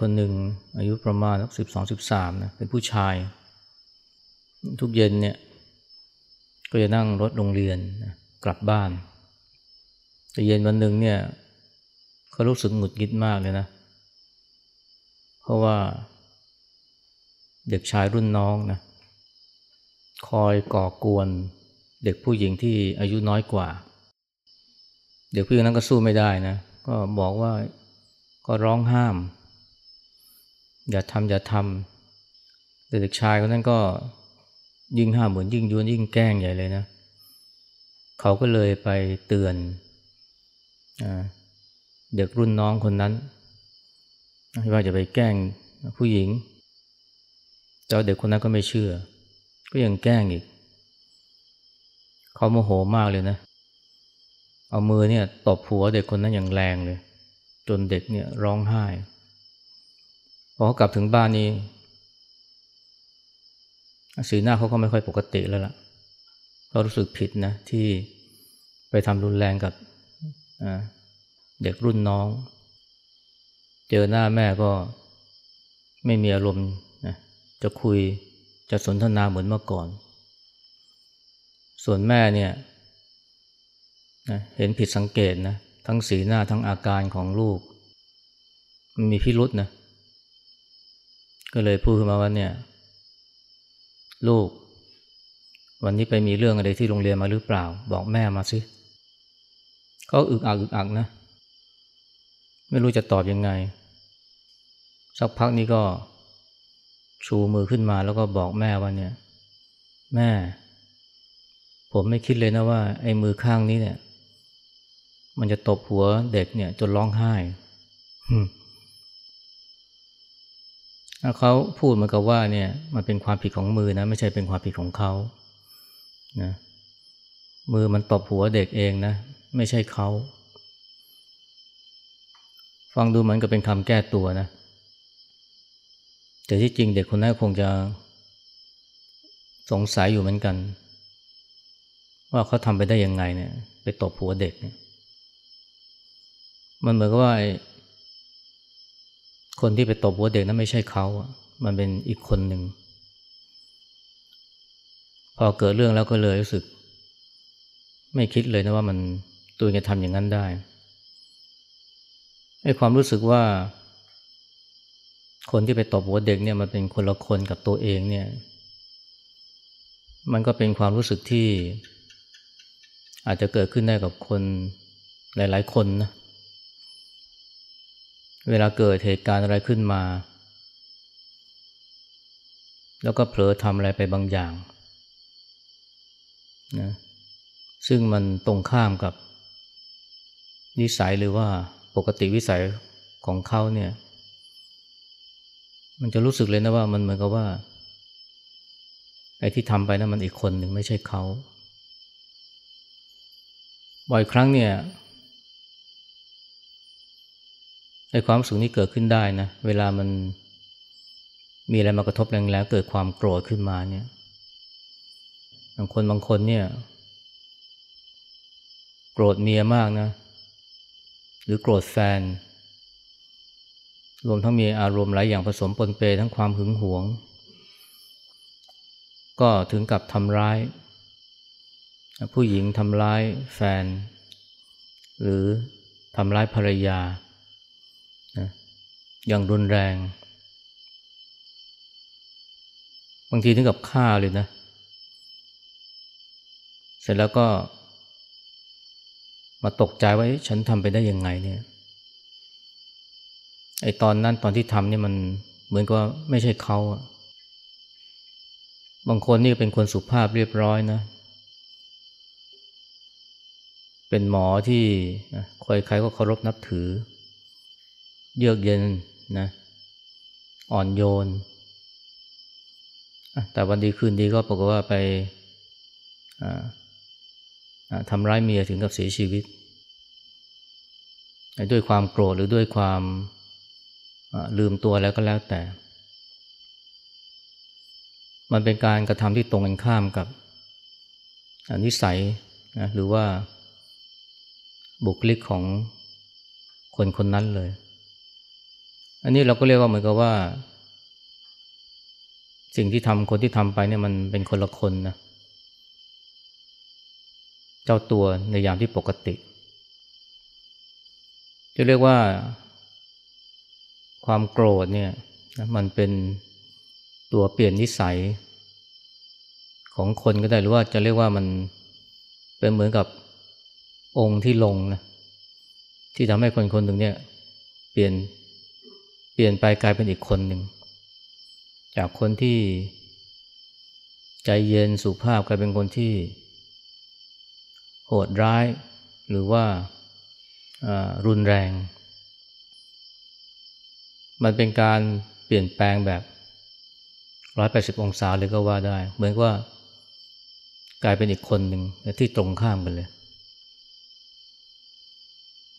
คนหนึ่งอายุประมาณสิบสองสิบสามนะเป็นผู้ชาย ทุกเย็นเนี่ยก็จะนั่งรถโรงเรียนนะกลับบ้าน แต่เย็นวันหนึ่งเนี่ยเขารู้สึกหงุดหงิดมากเลยนะ เพราะว่า เด็กชายรุ่นน้องนะคอยก่อกวน เด็กผู้หญิงที่อายุน้อยกว่า เด็กผู้หญิงนั้นก็สู้ไม่ได้นะ ก็บอกว่าก็ร้องห้าม อย่าทำอย่าทำแต่เด็กชายคนนั้นก็ยิ่งห้ามเหมือนยิ่งยวนยิ่งแกล้งใหญ่เลยนะ เขาก็เลยไปเตือนเด็กรุ่นน้องคนนั้นว่าจะไปแกล้งผู้หญิงแต่เด็กคนนั้นก็ไม่เชื่อ ก็ยังแกล้งอีก เขาโมโหมากเลยนะ เอามือเนี่ยตบหัวเด็กคนนั้นอย่างแรงเลย จนเด็กเนี่ยร้องไห้ พอกลับถึงบ้านนี้สีหน้าเขาก็ไม่ค่อยปกติแล้วล่ะเขารู้สึกผิดนะ ที่ไปทำรุนแรงกับเด็กรุ่นน้อง เจอหน้าแม่ก็ไม่มีอารมณ์นะจะคุยจะสนทนาเหมือนเมื่อก่อน ส่วนแม่เนี่ยนะเห็นผิดสังเกตนะทั้งสีหน้าทั้งอาการของลูก มันมีพิรุษนะ ก็เลยพูดขึ้นมาว่าเนี่ย ลูก วันนี้ไปมีเรื่องอะไรที่โรงเรียนมาหรือเปล่า บอกแม่มาสิเขาอึกอักอึกอักนะ ไม่รู้จะตอบยังไง สักพักนี้ก็ชูมือขึ้นมาแล้วก็บอกแม่ว่าเนี่ย แม่ ผมไม่คิดเลยนะว่า ไอ้มือข้างนี้เนี่ย มันจะตบหัวเด็กเนี่ย จนร้องไห้ เขาพูดเหมือนกับว่าเนี่ยมันเป็นความผิดของมือนะไม่ใช่เป็นความผิดของเขานะมือมันตบหัวเด็กเองนะ ไม่ใช่เขา ฟังดูเหมือนกับเป็นคำแก้ตัวนะ แต่ที่จริงเด็กคนนั้นคงจะสงสัยอยู่เหมือนกัน ว่าเขาทำไปได้ยังไงเนี่ย ไปตบหัวเด็กเนี่ยมันเหมือนกับว่า คนที่ไปตบหัวเด็กนั้นไม่ใช่เขาอะมันเป็นอีกคนหนึ่ง พอเกิดเรื่องแล้วก็เลยรู้สึก ไม่คิดเลยนะว่ามันตัวจะทำอย่างนั้นได้ไอ้ความรู้สึกว่า คนที่ไปตบหัวเด็กเนี่ยมันเป็นคนละคนกับตัวเองเนี่ย มันก็เป็นความรู้สึกที่ อาจจะเกิดขึ้นได้กับคนหลาย ๆ คนนะ เวลาเกิดเหตุการณ์อะไรขึ้นมา แล้วก็เผลอทำอะไรไปบางอย่างนะซึ่งมันตรงข้ามกับนิสัยหรือว่าปกติวิสัยของเขาเนี่ย มันจะรู้สึกเลยนะว่ามันเหมือนกับว่า ไอ้ที่ทำไปนะั้นมันอีกคนหนึ่งไม่ใช่เขาบ่อยครั้งเนี่ย ไอ้ความสุขนี้เกิดขึ้นได้นะ เวลามันมีอะไรมากระทบแรงๆเกิดความโกรธขึ้นมาเนี่ยบางคนบางคนเนี่ย โกรธเมียมากนะ หรือโกรธแฟน รวมทั้งมีอารมณ์หลายอย่างผสมปนเปทั้งความหึงหวง ก็ถึงกับทำร้าย ผู้หญิงทำร้ายแฟน หรือทำร้ายภรรยา อย่างรุนแรง บางทีถึงกับฆ่าเลยนะ เสร็จแล้วก็ มาตกใจว่าฉันทำไปได้ยังไงเนี่ยไอตอนนั้นตอนที่ทำนี่มันเหมือนกับไม่ใช่เขาอะบางคนนี่เป็นคนสุภาพเรียบร้อยนะ เป็นหมอที่ใครใครก็เคารพนับถือ เยือกเย็นนะอ่อนโยน แต่วันดีคืนดีก็ปรากฏว่าไปทำร้ายเมียถึงกับเสียชีวิต ด้วยความโกรธหรือด้วยความลืมตัวแล้วก็แล้วแต่ มันเป็นการกระทำที่ตรงกันข้ามกับนิสัยนะหรือว่าบุคลิกของคนคนนั้นเลย อันนี้เราก็เรียกว่าเหมือนกับว่า สิ่งที่ทำคนที่ทำไปเนี่ยมันเป็นคนละคนนะเจ้าตัวในยามที่ปกติ จะเรียกว่า ความโกรธเนี่ยมันเป็นตัวเปลี่ยนนิสัย ของคนก็ได้หรือว่าจะเรียกว่ามันเป็นเหมือนกับองค์ที่ลงนะที่ทำให้คนคนหนึ่งเนี่ย เปลี่ยน ลี่ยนไปกลายเป็นอีกคนหนึ่ง จากคนที่ใจเย็นสุภาพกลายเป็นคนที่ โหดร้าย หรือว่ารุนแรง มันเป็นการเปลี่ยนแปลงแบบร้อยแปดสิบองศาเลยก็ว่าได้ เหมือนว่ากลายเป็นอีกคนหนึ่งที่ตรงข้ามกันเลย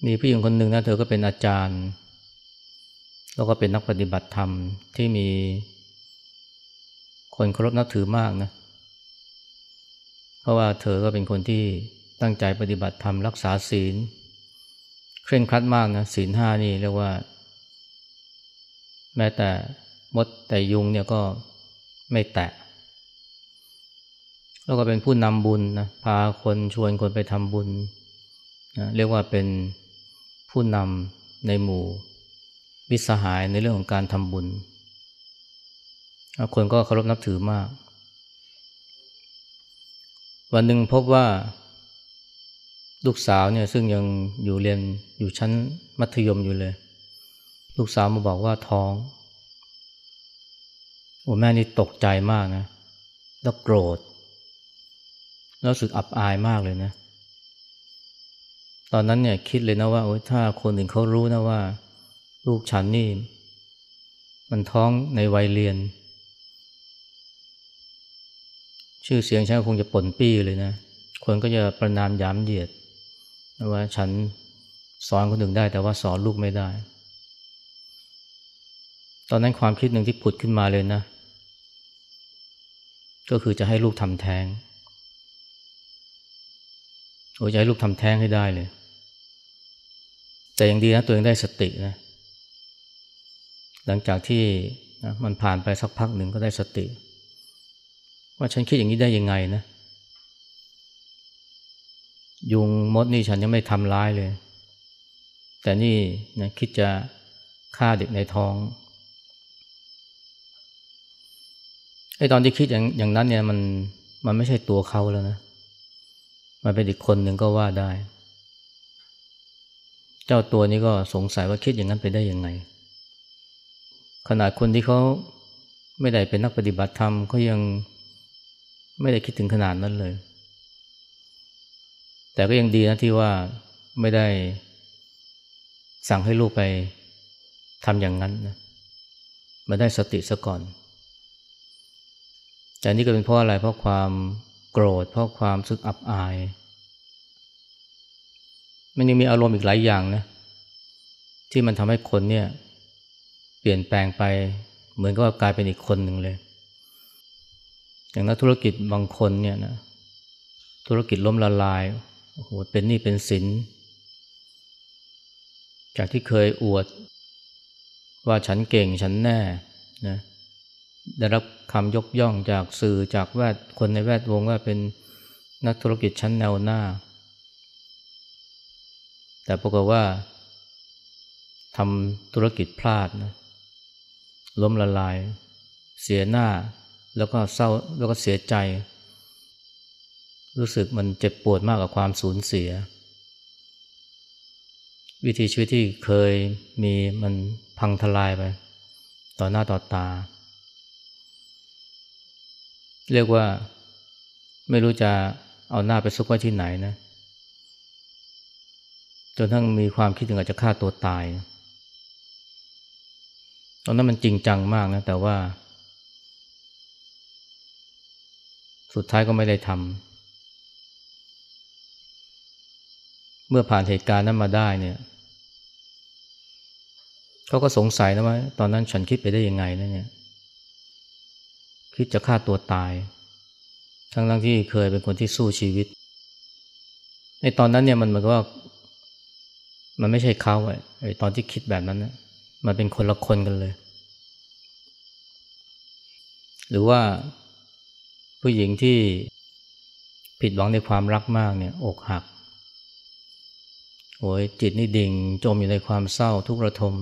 มีผู้หญิงคนหนึ่งนะเธอก็เป็นอาจารย์ แล้วก็เป็นนักปฏิบัติธรรมที่มีคนเคารพนับถือมากนะ เพราะว่าเธอก็เป็นคนที่ตั้งใจปฏิบัติธรรมรักษาศีล เคร่งครัดมากนะศีลห้านี่เรียกว่า แม้แต่มดแต่ยุงเนี่ยก็ไม่แตะ แล้วก็เป็นผู้นำบุญนะพาคนชวนคนไปทำบุญนะเรียกว่าเป็นผู้นำในหมู่ วิสหายในเรื่องของการทำบุญ คนก็เคารพนับถือมาก วันหนึ่งพบว่า ลูกสาวเนี่ยซึ่งยังอยู่เรียนอยู่ชั้นมัธยมอยู่เลย ลูกสาวมาบอกว่าท้องโอ้แม่นี่ตกใจมากนะ แล้วโกรธ แล้วรู้สึกอับอายมากเลยนะ ตอนนั้นเนี่ยคิดเลยนะว่าถ้าคนอื่นเขารู้นะว่า ลูกฉันนี่ มันท้องในวัยเรียน ชื่อเสียงฉันคงจะป่นปี้เลยนะ คนก็จะประนามยามเหยียดว่าฉันสอนคนอื่นได้แต่ว่าสอนลูกไม่ได้ ตอนนั้นความคิดหนึ่งที่ผุดขึ้นมาเลยนะ ก็คือจะให้ลูกทำแท้งโอ้ยให้ลูกทำแท้งให้ได้เลย แต่อย่างดีนะตัวเองได้สตินะ หลังจากที่นะมันผ่านไปสักพักหนึ่งก็ได้สติ ว่าฉันคิดอย่างนี้ได้ยังไงนะ ยุงมดนี่ฉันยังไม่ทำร้ายเลย แต่นี่นะคิดจะฆ่าเด็กในท้องไอ้ตอนที่คิดอย่างอย่างนั้นเนี่ยมันมันไม่ใช่ตัวเขาแล้วนะ มันเป็นอีกคนหนึ่งก็ว่าได้ เจ้าตัวนี้ก็สงสัยว่าคิดอย่างนั้นไปได้ยังไง ขนาดคนที่เขาไม่ได้เป็นนักปฏิบัติธรรมเขายังไม่ได้คิดถึงขนาดนั้นเลย แต่ก็ยังดีนะที่ว่าไม่ได้สั่งให้ลูกไปทำอย่างนั้นนะมาได้สติซะก่อนแต่นี่ก็เป็นเพราะอะไรเพราะความโกรธ เพราะความสึกอับอาย มันยังมีอารมณ์อีกหลายอย่างนะที่มันทำให้คนเนี่ย เปลี่ยนแปลงไป เหมือนกับว่ากลายเป็นอีกคนหนึ่งเลย อย่างนักธุรกิจบางคนเนี่ยนะธุรกิจล้มละลายโอ้โหเป็นหนี้เป็นสิน จากที่เคยอวด ว่าฉันเก่งฉันแน่นะได้รับคำยกย่องจากสื่อจากแวดคนในแวดวงว่าเป็นนักธุรกิจชั้นแนวหน้า แต่ปรากฏว่าทำธุรกิจพลาดนะ ล้มละลาย เสียหน้า แล้วก็เศร้าแล้วก็เสียใจ รู้สึกมันเจ็บปวดมากกับความสูญเสีย วิธีชีวิตที่เคยมีมันพังทลายไป ต่อหน้าต่อตา เรียกว่าไม่รู้จะเอาหน้าไปซุกไว้ที่ไหนนะ จนทั้งมีความคิดถึงอาจจะฆ่าตัวตาย ตอนนั้นมันจริงจังมากนะ แต่ว่า สุดท้ายก็ไม่ได้ทำเมื่อผ่านเหตุการณ์นั้นมาได้เนี่ยเขาก็สงสัยนะว่า ตอนนั้นฉันคิดไปได้ยังไงนะเนี่ย คิดจะฆ่าตัวตาย ทั้งทั้งที่เคยเป็นคนที่สู้ชีวิตในตอนนั้นเนี่ยมันเหมือนว่า มันไม่ใช่เขาไอ้ตอนที่คิดแบบนั้นนะ มันเป็นคนละคนกันเลย หรือว่าผู้หญิงที่ผิดหวังในความรักมากเนี่ยอกหักโอยจิตนี่ดิ่งจมอยู่ในความเศร้าทุกระทม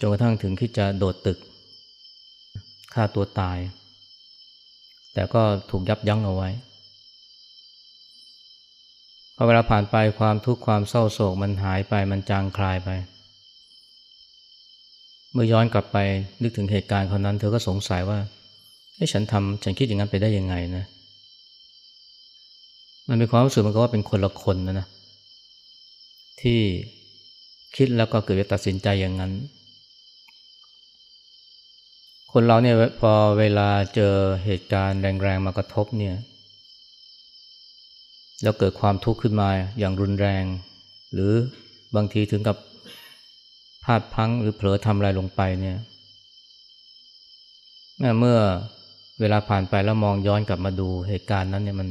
จนกระทั่งถึงที่จะโดดตึกฆ่าตัวตาย แต่ก็ถูกยับยั้งเอาไว้พอเวลาผ่านไปความทุกข์ความเศร้าโศกมันหายไปมันจางคลายไป เมื่อย้อนกลับไปนึกถึงเหตุการณ์คนนั้น เธอก็สงสัยว่าไอ้ฉันทำฉันคิดอย่างนั้นไปได้ยังไงนะ มันเป็นความรู้สึกมันก็ว่าเป็นคนละคนนะนะที่คิดแล้วก็เกิดตัดสินใจอย่างนั้น คนเราเนี่ยพอเวลาเจอเหตุการณ์แรงๆมากระทบเนี่ยแล้วเกิดความทุกข์ขึ้นมาอย่างรุนแรง หรือบางทีถึงกับ พลาดพังหรือเผลอทำอะไรลงไปเนี่ยเมื่อเวลาผ่านไปแล้วมองย้อนกลับมาดูเหตุการณ์นั้นเนี่ยมัน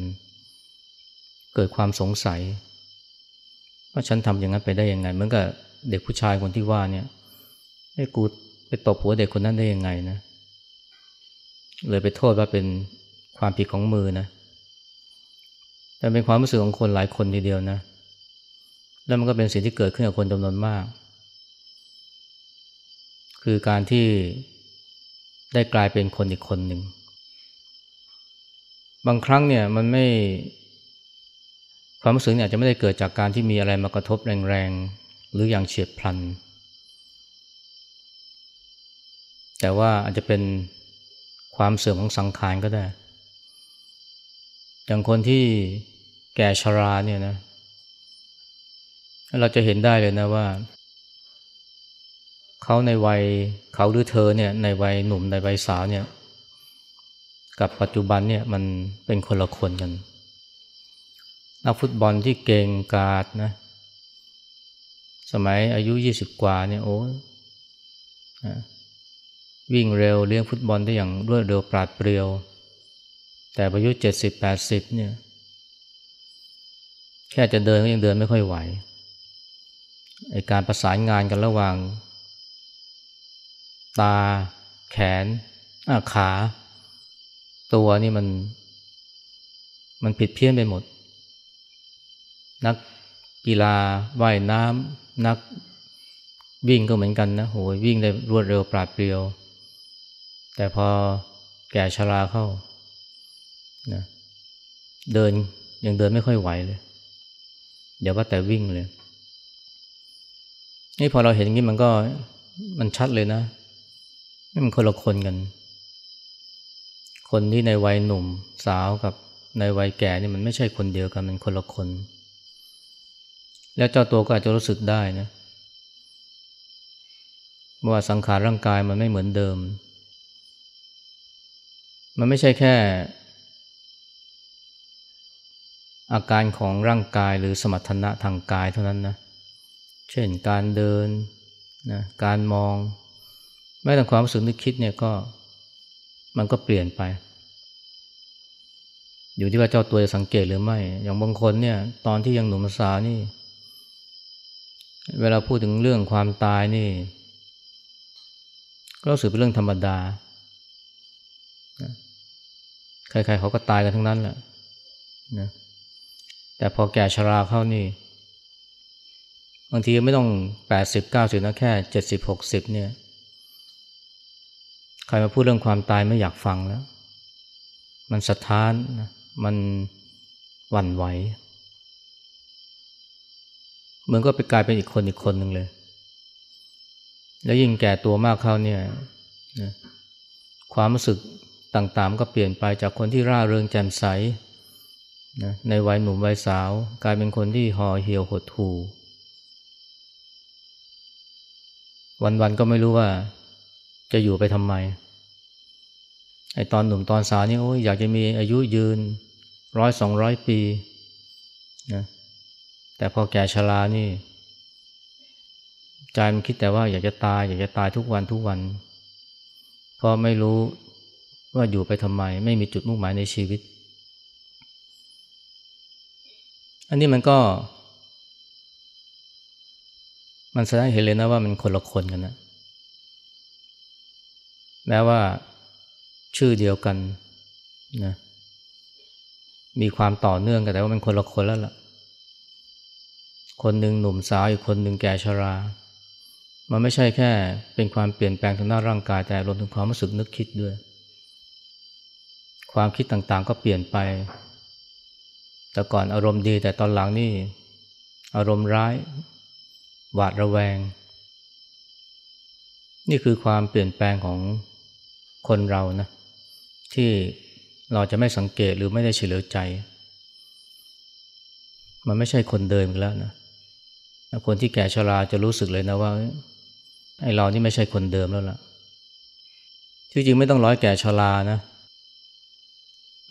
เกิดความสงสัย ว่าฉันทำอย่างนั้นไปได้ยังไงเหมือนกับเด็กผู้ชายคนที่ว่าเนี่ยไอ้กูไปตบหัวเด็กคนนั้นได้ยังไงนะเลยไปโทษว่าเป็นความผิดของมือนะแต่เป็นความรู้สึกของคนหลายคนทีเดียวนะ แล้วมันก็เป็นสิ่งที่เกิดขึ้นกับคนจำนวนมาก คือการที่ได้กลายเป็นคนอีกคนหนึ่ง บางครั้งเนี่ยมันไม่ ความรู้สึกเนี่ยจจะไม่ได้เกิดจากการที่มีอะไรมากระทบแรงๆ หรืออย่างเฉียบพลัน แต่ว่าอาจจะเป็นความเสื่อมของสังขารก็ได้ อย่างคนที่แก่ชราเนี่ยนะ เราจะเห็นได้เลยนะว่า เขาในวัยเขาหรือเธอเนี่ยในวัยหนุ่มในวัยสาวเนี่ยกับปัจจุบันเนี่ยมันเป็นคนละคนกัน นักฟุตบอลที่เก่งกาดนะ สมัยอายุยี่สิบกว่าเนี่ยโอ้วิ่งเร็วเลี้ยงฟุตบอลได้อย่างรวดเร็วปราดเปรียว แต่อายุเจ็ดสิบแปดสิบเนี่ย แค่จะเดินก็ยังเดินไม่ค่อยไหวไอการประสานงานกันระหว่าง ตา แขนขา ตัวนี่มัน มันผิดเพี้ยนไปหมด นักกีฬาว่ายน้ำนักวิ่งก็เหมือนกันนะโหยวิ่งได้รวดเร็วปราดเปรียว แต่พอแก่ชราเข้านะเดินยังเดินไม่ค่อยไหวเลยอย่าว่าแต่วิ่งเลยนี่พอเราเห็นอย่างนี้มันก็มันชัดเลยนะ นี่มันคนละคนกัน คนที่ในวัยหนุ่มสาวกับในวัยแก่นี่มันไม่ใช่คนเดียวกันมันคนละคน แล้วเจ้าตัวก็อาจจะรู้สึกได้นะว่าสังขารร่างกายมันไม่เหมือนเดิม มันไม่ใช่แค่ อาการของร่างกายหรือสมรรถนะทางกายเท่านั้นนะ เช่นการเดินนะการมอง แม้แต่ความรู้สึกนึกคิดเนี่ยก็มันก็เปลี่ยนไป อยู่ที่ว่าเจ้าตัวจะสังเกตหรือไม่ อย่างบางคนเนี่ย ตอนที่ยังหนุ่มสาวนี่ เวลาพูดถึงเรื่องความตายนี่ ก็รู้สึกเป็นเรื่องธรรมดา ใครๆเขาก็ตายกันทั้งนั้นแหละนะแต่พอแก่ชราเข้านี่บางทีไม่ต้องแปดสิบเก้าสิบนะแค่เจ็ดสิบหกสิบเนี่ย ใครมาพูดเรื่องความตายไม่อยากฟังแล้ว มันสะท้านนะมันหวั่นไหวเหมือนก็ไปกลายเป็นอีกคนอีกคนหนึ่งเลย แล้วยิ่งแก่ตัวมากเข้าเนี่ยความรู้สึกต่างๆก็เปลี่ยนไปจากคนที่ร่าเริงแจ่มใสนะในวัยหนุ่มวัยสาว กลายเป็นคนที่ห่อเหี่ยวหดหู่วันๆก็ไม่รู้ว่า จะอยู่ไปทำไม ไอตอนหนุ่มตอนสาวนี่โอ้ยอยากจะมีอายุยืนร้อยสองร้อยปีนะแต่พอแก่ชรานี่ใจมันคิดแต่ว่าอยากจะตาย อยากจะตายทุกวันทุกวันเพราะไม่รู้ว่าอยู่ไปทำไม ไม่มีจุดมุ่งหมายในชีวิต อันนี้มันก็ มันแสดงเห็นเลยนะว่ามันคนละคนกันนะ แม้ว่าชื่อเดียวกันนะมีความต่อเนื่องกันแต่ว่ามันคนละคนแล้วล่ะ คนหนึ่งหนุ่มสาวอีกคนหนึ่งแก่ชรา มันไม่ใช่แค่เป็นความเปลี่ยนแปลงทางด้านร่างกายแต่รวมถึงความรู้สึกนึกคิดด้วย ความคิดต่างๆก็เปลี่ยนไป แต่ก่อนอารมณ์ดีแต่ตอนหลังนี่ อารมณ์ร้าย หวาดระแวง นี่คือความเปลี่ยนแปลงของ คนเรานะที่เราจะไม่สังเกตหรือไม่ได้เฉลียวใจ มันไม่ใช่คนเดิมอีกแล้วนะคนที่แก่ชราจะรู้สึกเลยนะว่าไอ้เรานี่ไม่ใช่คนเดิมแล้วล่ะที่จริงไม่ต้องร้อยแก่ชรานะ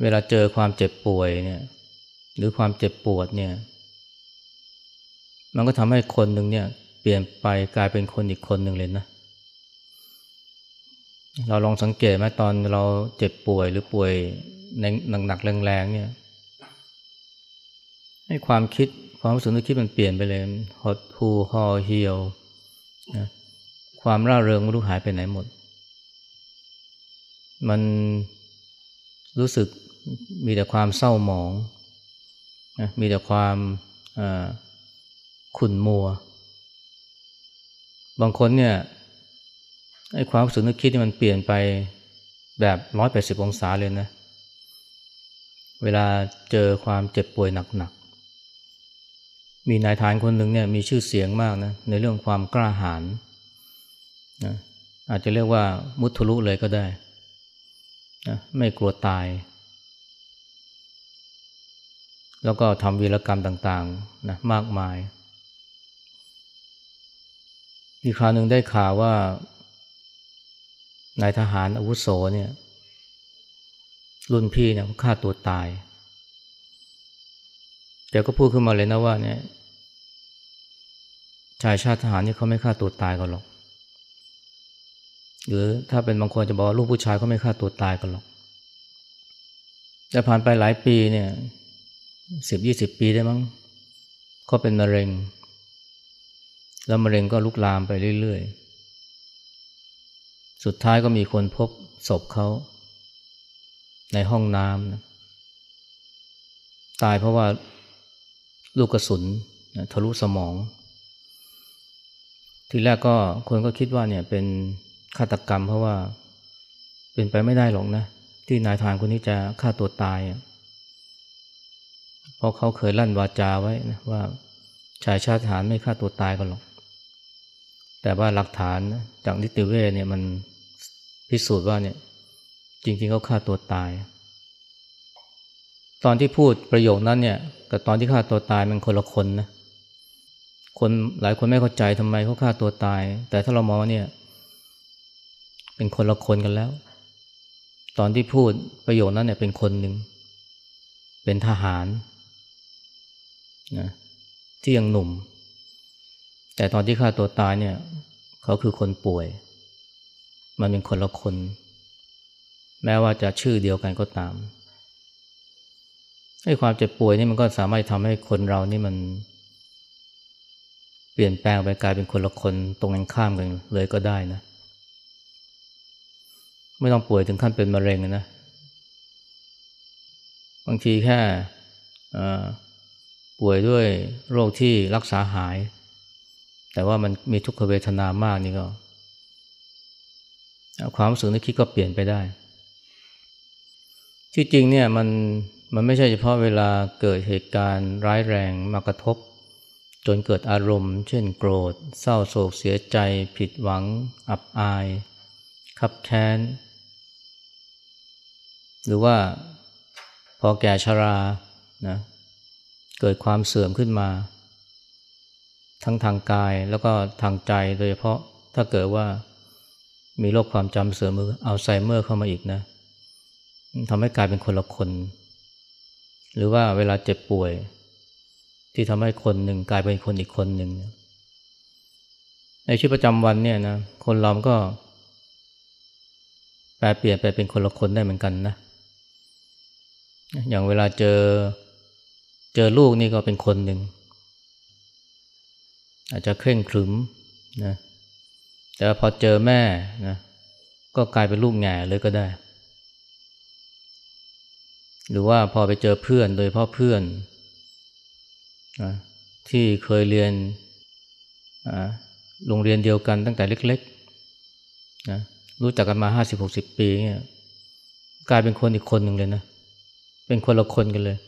เวลาเจอความเจ็บป่วยเนี่ยหรือความเจ็บปวดเนี่ย มันก็ทำให้คนหนึ่งเนี่ยเปลี่ยนไปกลายเป็นคนอีกคนหนึ่งเลยนะ เราลองสังเกตไหมตอนเราเจ็บป่วยหรือป่วยในหนักๆแรงๆเนี่ยให้ความคิดความรู้สึกนึกคิดมันเปลี่ยนไปเลยหดหูห่อเหี่ยวนะความร่าเริงไม่รู้หายไปไหนหมด มันรู้สึกมีแต่ความเศร้าหมองนะมีแต่ความขุ่นมัว บางคนเนี่ย ไอ้ความรู้สึกนึกคิดนี่มันเปลี่ยนไปแบบร้อยแปดสิบองศาเลยนะ เวลาเจอความเจ็บป่วยหนักๆ มีนายทานคนหนึ่งเนี่ยมีชื่อเสียงมากนะในเรื่องความกล้าหาญนะอาจจะเรียกว่ามุทุลุเลยก็ได้นะไม่กลัวตาย แล้วก็ทำวีรกรรมต่างๆนะมากมายอีคราวหนึ่งได้ข่าวว่า นายทหารอาวุโสเนี่ย รุ่นพี่เนี่ยฆ่าตัวตายแกก็พูดขึ้นมาเลยนะว่าเนี่ย ชายชาติทหารนี่เขาไม่ฆ่าตัวตายกันหรอก หรือถ้าเป็นบางคนจะบอกว่าลูกผู้ชายเขาไม่ฆ่าตัวตายกันหรอกแต่ผ่านไปหลายปีเนี่ยสิบยี่สิบปีได้มั้งเขาเป็นมะเร็ง แล้วมะเร็งก็ลุกลามไปเรื่อยๆ สุดท้ายก็มีคนพบศพเขา ในห้องน้ำนะตายเพราะว่าลูกกระสุนนะทะลุสมอง ทีแรกก็คนก็คิดว่าเนี่ยเป็นฆาตกรรมเพราะว่าเป็นไปไม่ได้หรอกนะ ที่นายทานคนนี้จะฆ่าตัวตาย เพราะเขาเคยลั่นวาจาไว้นะว่าชายชาติทหารไม่ฆ่าตัวตายกันหรอก แต่ว่าหลักฐานจากนิติเวชเนี่ยมัน พิสูจน์ว่าเนี่ยจริงๆเขาฆ่าตัวตาย ตอนที่พูดประโยคนั้นเนี่ยกับตอนที่ฆ่าตัวตายมันคนละคนนะคนหลายคนไม่เข้าใจทำไมเขาฆ่าตัวตาย แต่ถ้าเรามองเนี่ยเป็นคนละคนกันแล้ว ตอนที่พูดประโยคนั้นเนี่ยเป็นคนหนึ่งเป็นทหารนะที่ยังหนุ่ม แต่ตอนที่ฆ่าตัวตายเนี่ยเขาคือคนป่วย มันเป็นคนละคน แม้ว่าจะชื่อเดียวกันก็ตามไอ้ความเจ็บป่วยนี่มันก็สามารถทำให้คนเรานี่มัน เปลี่ยนแปลงไปกลายเป็นคนละคนตรงกันข้ามกันเลยก็ได้นะ ไม่ต้องป่วยถึงขั้นเป็นมะเร็งนะ บางทีแค่ป่วยด้วยโรคที่รักษาหาย แต่ว่ามันมีทุกขเวทนามากนี่ก็ ความรู้สึกนึกคิดก็เปลี่ยนไปได้ ที่จริงเนี่ยมันมันไม่ใช่เฉพาะเวลาเกิดเหตุการณ์ร้ายแรงมากระทบ จนเกิดอารมณ์ เช่นโกรธ เศร้าโศกเสียใจ ผิดหวัง อับอาย ขับแค้น หรือว่าพอแก่ชรานะเกิดความเสื่อมขึ้นมา ทั้งทางกายแล้วก็ทางใจโดยเฉพาะถ้าเกิดว่า มีโรคความจำเสื่อมมืออัลไซเมอร์เข้ามาอีกนะทำให้กลายเป็นคนละคน หรือว่าเวลาเจ็บป่วย ที่ทำให้คนหนึ่งกลายเป็นคนอีกคนหนึ่ง ในชีวิตประจำวันเนี่ยนะคนเราก็ แปลเปลี่ยนไปเป็นคนละคนได้เหมือนกันนะ อย่างเวลาเจอเจอลูกนี่ก็เป็นคนหนึ่ง อาจจะเคร่งครึมนะ แต่พอเจอแม่นะก็กลายเป็นลูกแง่เลยก็ได้ หรือว่าพอไปเจอเพื่อนโดยพราะเพื่อนนะที่เคยเรียนโรงเรียนเดียวกันตั้งแต่เล็กๆนะรู้จักกันมาห้าสิบหกสิบปีเนี่ยกลายเป็นคนอีกคนหนึ่งเลยนะ เป็นคนละคนกันเลย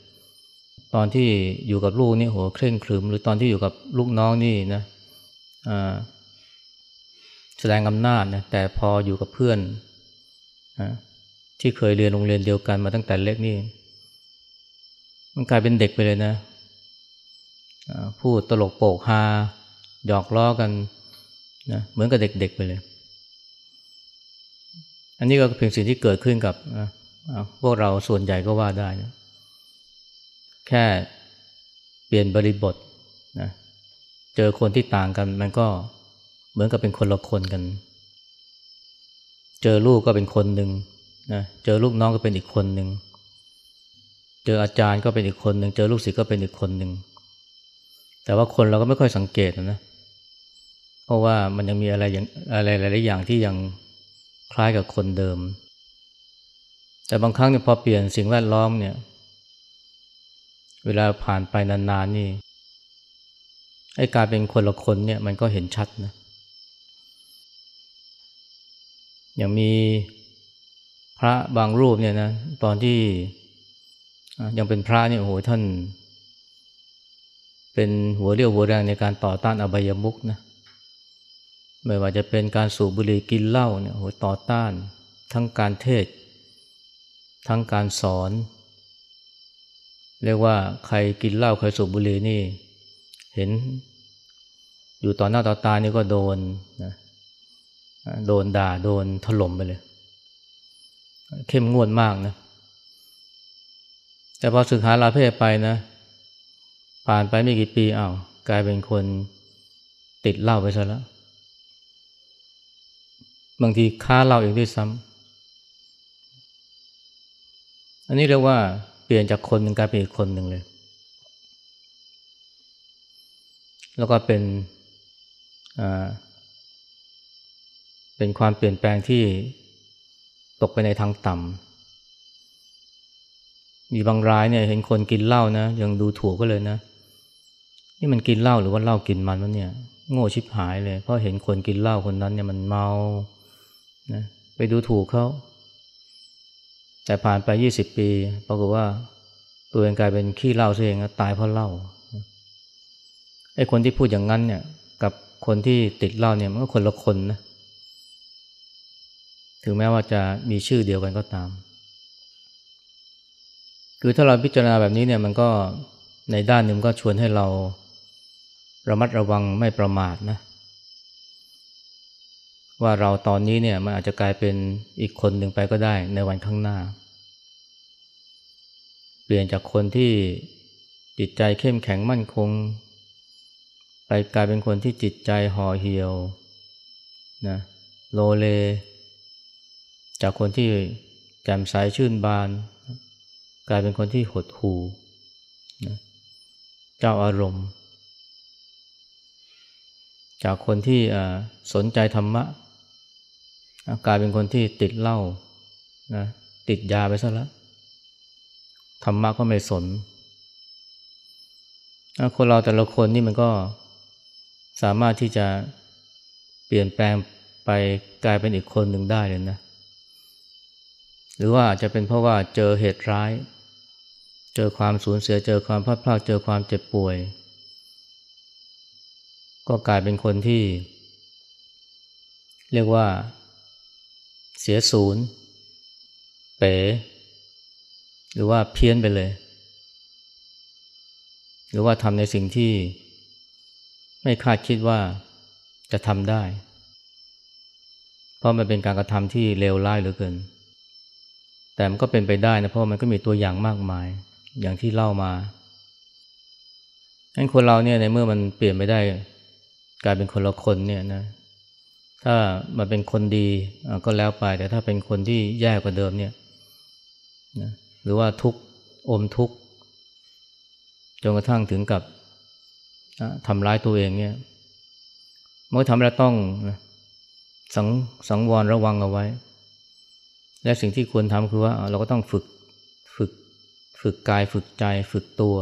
ตอนที่อยู่กับลูกนี่โหเคร่งครึม หรือตอนที่อยู่กับลูกน้องนี่นะอ่า แสดงอำนาจนะแต่พออยู่กับเพื่อนนะที่เคยเรียนโรงเรียนเดียวกันมาตั้งแต่เล็กนี่มันกลายเป็นเด็กไปเลยนะพูดตลกโปกฮาหยอกล้อกันนะเหมือนกับเด็กๆไปเลย อันนี้ก็เป็นสิ่งที่เกิดขึ้นกับพวกเราส่วนใหญ่ก็ว่าได้นะแค่เปลี่ยนบริบทนะเจอคนที่ต่างกันมันก็ เหมือนกับเป็นคนละคนกัน เจอลูกก็เป็นคนหนึ่งนะเจอลูกน้องก็เป็นอีกคนหนึ่งเจออาจารย์ก็เป็นอีกคนหนึ่งเจอลูกศิษย์ก็เป็นอีกคนหนึ่งแต่ว่าคนเราก็ไม่ค่อยสังเกตนะเพราะว่ามันยังมีอะไรอย่างอะไรหลายๆอย่างที่ยังคล้ายกับคนเดิม แต่บางครั้งเนี่ยพอเปลี่ยนสิ่งแวดล้อมเนี่ย เวลาผ่านไปนานๆนี่ไอ้การเป็นคนละคนเนี่ยมันก็เห็นชัดนะ อย่างมีพระบางรูปเนี่ยนะตอนที่ยังเป็นพระเนี่ยโอ้โหท่าน เป็นหัวเรี่ยวหัวแรงในการต่อต้านอบายมุกนะไม่ว่าจะเป็นการสูบบุหรี่กินเหล้าเนี่ยโหต่อต้าน ทั้งการเทศ ทั้งการสอน เรียกว่าใครกินเหล้าใครสูบบุหรี่นี่ เห็น อยู่ต่อหน้าต่อตานี่ก็โดนนะ โดนด่าโดนถล่มไปเลย เข้มงวดมากนะ แต่พอสึกหาลาเพศไปนะ ผ่านไปไม่กี่ปีอา้าวกลายเป็นคนติดเหล้าไปซะแล้ว บางทีค้าเหล้าเองด้วยซ้ำอันนี้เรียกว่าเปลี่ยนจากคนหนึ่งกลายเป็นอีกคนหนึ่งเลย แล้วก็เป็นอ่า เป็นความเปลี่ยนแปลงที่ตกไปในทางต่ำมีบางรายเนี่ยเห็นคนกินเหล้านะยังดูถูกก็เลยนะ นี่มันกินเหล้าหรือว่าเหล้ากินมันวะเนี่ย โง่ชิบหายเลย เพราะเห็นคนกินเหล้าคนนั้นเนี่ยมันเมานะไปดูถูกเขาแต่ผ่านไปยี่สิบปีปรากฏว่าตัวเองกลายเป็นขี้เหล้าซะเองตายเพราะเหล้าไอ้คนที่พูดอย่างนั้นเนี่ย กับคนที่ติดเหล้าเนี่ยมันก็คนละคนนะ ถึงแม้ว่าจะมีชื่อเดียวกันก็ตาม คือถ้าเราพิจารณาแบบนี้เนี่ยมันก็ในด้านหนึ่งก็ชวนให้เราระมัดระวังไม่ประมาทนะว่าเราตอนนี้เนี่ยมันอาจจะกลายเป็นอีกคนหนึ่งไปก็ได้ในวันข้างหน้า เปลี่ยนจากคนที่จิตใจเข้มแข็งมั่นคง ไปกลายเป็นคนที่จิตใจห่อเหี่ยวนะโลเล จากคนที่แจ่มใสชื่นบาน กลายเป็นคนที่หดหู่นะเจ้าอารมณ์ จากคนที่สนใจธรรมะ กลายเป็นคนที่ติดเหล้านะติดยาไปซะแล้วธรรมะก็ไม่สน คนเราแต่ละคนนี่มันก็สามารถที่จะเปลี่ยนแปลงไปกลายเป็นอีกคนหนึ่งได้เลยนะ หรือว่าจจะเป็นเพราะว่าเจอเหตุร้าย เจอความสูญเสียเจอความพลาดพลาดเจอความเจ็บป่วย ก็กลายเป็นคนที่ เรียกว่าเสียศูนย์ เป๋ หรือว่าเพี้ยนไปเลย หรือว่าทำในสิ่งที่ไม่คาดคิดว่าจะทำได้ เพราะมันเป็นการกระทำที่เลวร้ายเหลือเกิน แต่มันก็เป็นไปได้นะเพราะมันก็มีตัวอย่างมากมาย อย่างที่เล่ามางั้นคนเราเนี่ยในเมื่อมันเปลี่ยนไม่ได้ กลายเป็นคนละคนเนี่ยนะ ถ้ามันเป็นคนดีก็แล้วไป แต่ถ้าเป็นคนที่แย่กว่าเดิมเนี่ยนะหรือว่าทุกอมทุกจนกระทั่งถึงกับทำร้ายตัวเองเนี่ยมันก็ทำให้เราต้องนะสังสังวรระวังเอาไว้ และสิ่งที่ควรทำคือว่าเราก็ต้องฝึกฝึกฝึกกายฝึกใจฝึกตัว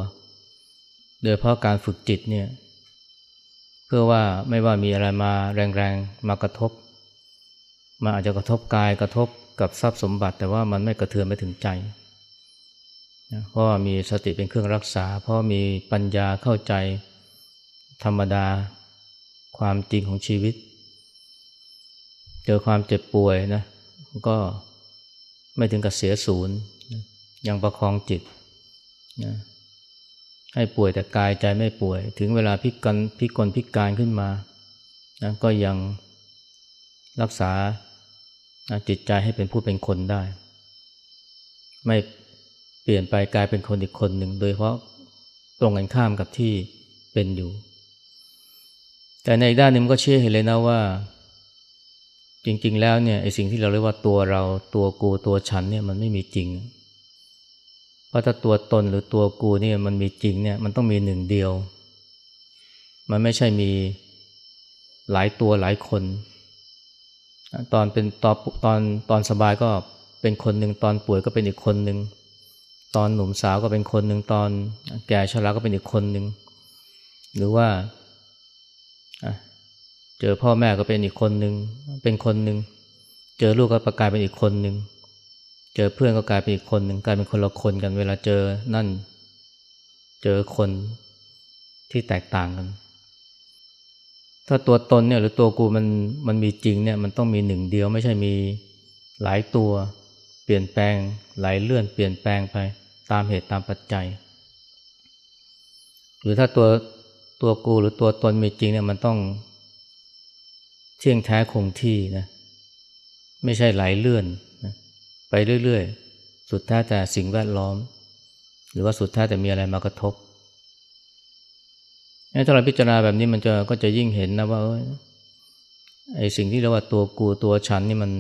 โดยเพราะการฝึกจิตเนี่ยเพื่อว่าไม่ว่ามีอะไรมาแรงๆมากระทบมันอาจจะกระทบกายกระทบกับทรัพย์สมบัติ แต่ว่ามันไม่กระเทือนไปถึงใจนะเพราะว่ามีสติเป็นเครื่องรักษา เพราะมีปัญญาเข้าใจธรรมดาความจริงของชีวิต เจอความเจ็บป่วยนะก็ ไม่ถึงกับเสียศูนย์ยังประคองจิตนะให้ป่วยแต่กายใจไม่ป่วย ถึงเวลาพิกันพิกลพิการขึ้นมานะก็ยังรักษาจิตใจให้เป็นผู้เป็นคนได้ ไม่เปลี่ยนไปกลายเป็นคนอีกคนหนึ่ง โดยเพราะตรงกันข้ามกับที่เป็นอยู่ แต่ในอีกด้านนึงก็เชื่อเห็นเลยนะว่า จริง ๆ แล้วเนี่ยไอ้สิ่งที่เราเรียกว่าตัวเราตัวกูตัวฉันเนี่ยมันไม่มีจริงเพราะถ้าตัวตนหรือตัวกูเนี่ยมันมีจริงเนี่ยมันต้องมีหนึ่งเดียว มันไม่ใช่มีหลายตัวหลายคน ตอนเป็นตอนตอนตอนสบายก็เป็นคนหนึ่งตอนป่วยก็เป็นอีกคนหนึ่งตอนหนุ่มสาวก็เป็นคนหนึ่งตอนแก่ชราก็เป็นอีกคนหนึ่งหรือว่า เจอพ่อแม่ก็เป็นอีกคนหนึ่งเป็นคนหนึ่งเจอลูกก็ประกายเป็นอีกคนหนึ่งเจอเพื่อนก็กลายเป็นอีกคนหนึ่งกลายเป็นคนละคนกัน เวลาเจอนั่น เจอคนที่แตกต่างกัน ถ้าตัวตนเนี่ยหรือตัวกูมันมันมีจริงเนี่ยมันต้องมีหนึ่งเดียวไม่ใช่มีหลายตัวเปลี่ยนแปลงหลายเลื่อนเปลี่ยนแปลงไปตามเหตุตามปัจจัย หรือถ้าตัวตัวกูหรือตัวตนมีจริงเนี่ยมันต้อง เที่ยงแท้คงที่นะไม่ใช่ไหลเลื่อนนะไปเรื่อยๆ สุดแท้แต่สิ่งแวดล้อม หรือว่าสุดแท้แต่มีอะไรมากระทบถ้าเราพิจารณาแบบนี้มันจะก็จะยิ่งเห็นนะว่าไอ้สิ่งที่เรียกว่าตัวกูตัวฉันนี่มัน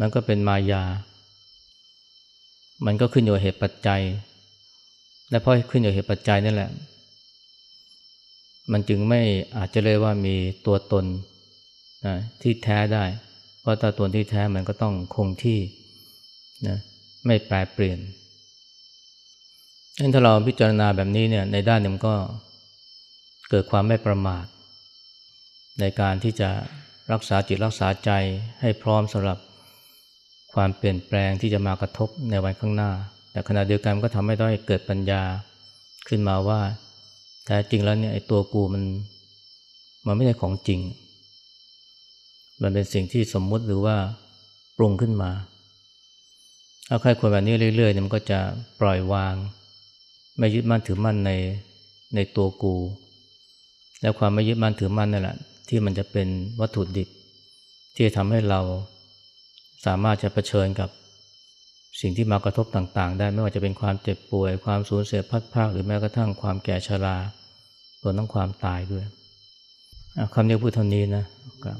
มันก็เป็นมายา มันก็ขึ้นอยู่เหตุปัจจัย และเพราะขึ้นอยู่เหตุปัจจัยนั่นแหละ มันจึงไม่อาจจะเลยว่ามีตัวตนนะที่แท้ได้ เพราะตัวตนที่แท้มันก็ต้องคงที่นะไม่แปรเปลี่ยนถ้าเราพิจารณาแบบนี้เนี่ยในด้านหนึ่งก็เกิดความไม่ประมาท ในการที่จะรักษาจิตรักษาใจให้พร้อมสำหรับความเปลี่ยนแปลงที่จะมากระทบในวันข้างหน้า แต่ขณะเดียวกันก็ทำให้ได้เกิดปัญญาขึ้นมาว่า แท้จริงแล้วเนี่ยไอ้ตัวกูมันมันไม่ใช่ของจริง มันเป็นสิ่งที่สมมุติหรือว่าปรุงขึ้นมาเอาใครควรแบบนี้เรื่อยๆเนี่ยมันก็จะปล่อยวาง ไม่ยึดมั่นถือมั่นในในตัวกู แล้วความไม่ยึดมั่นถือมั่นนั่นแหละที่มันจะเป็นวัตถุดิบ ที่ทำให้เราสามารถจะะเผชิญกับ สิ่งที่มากระทบต่างๆ ได้ไม่ว่าจะเป็นความเจ็บป่วย ความสูญเสียพัดภาหรือแม้กระทั่งความแก่ชรารวมทั้งความตายด้วยคำนี้พูดเท่านี้นะครับ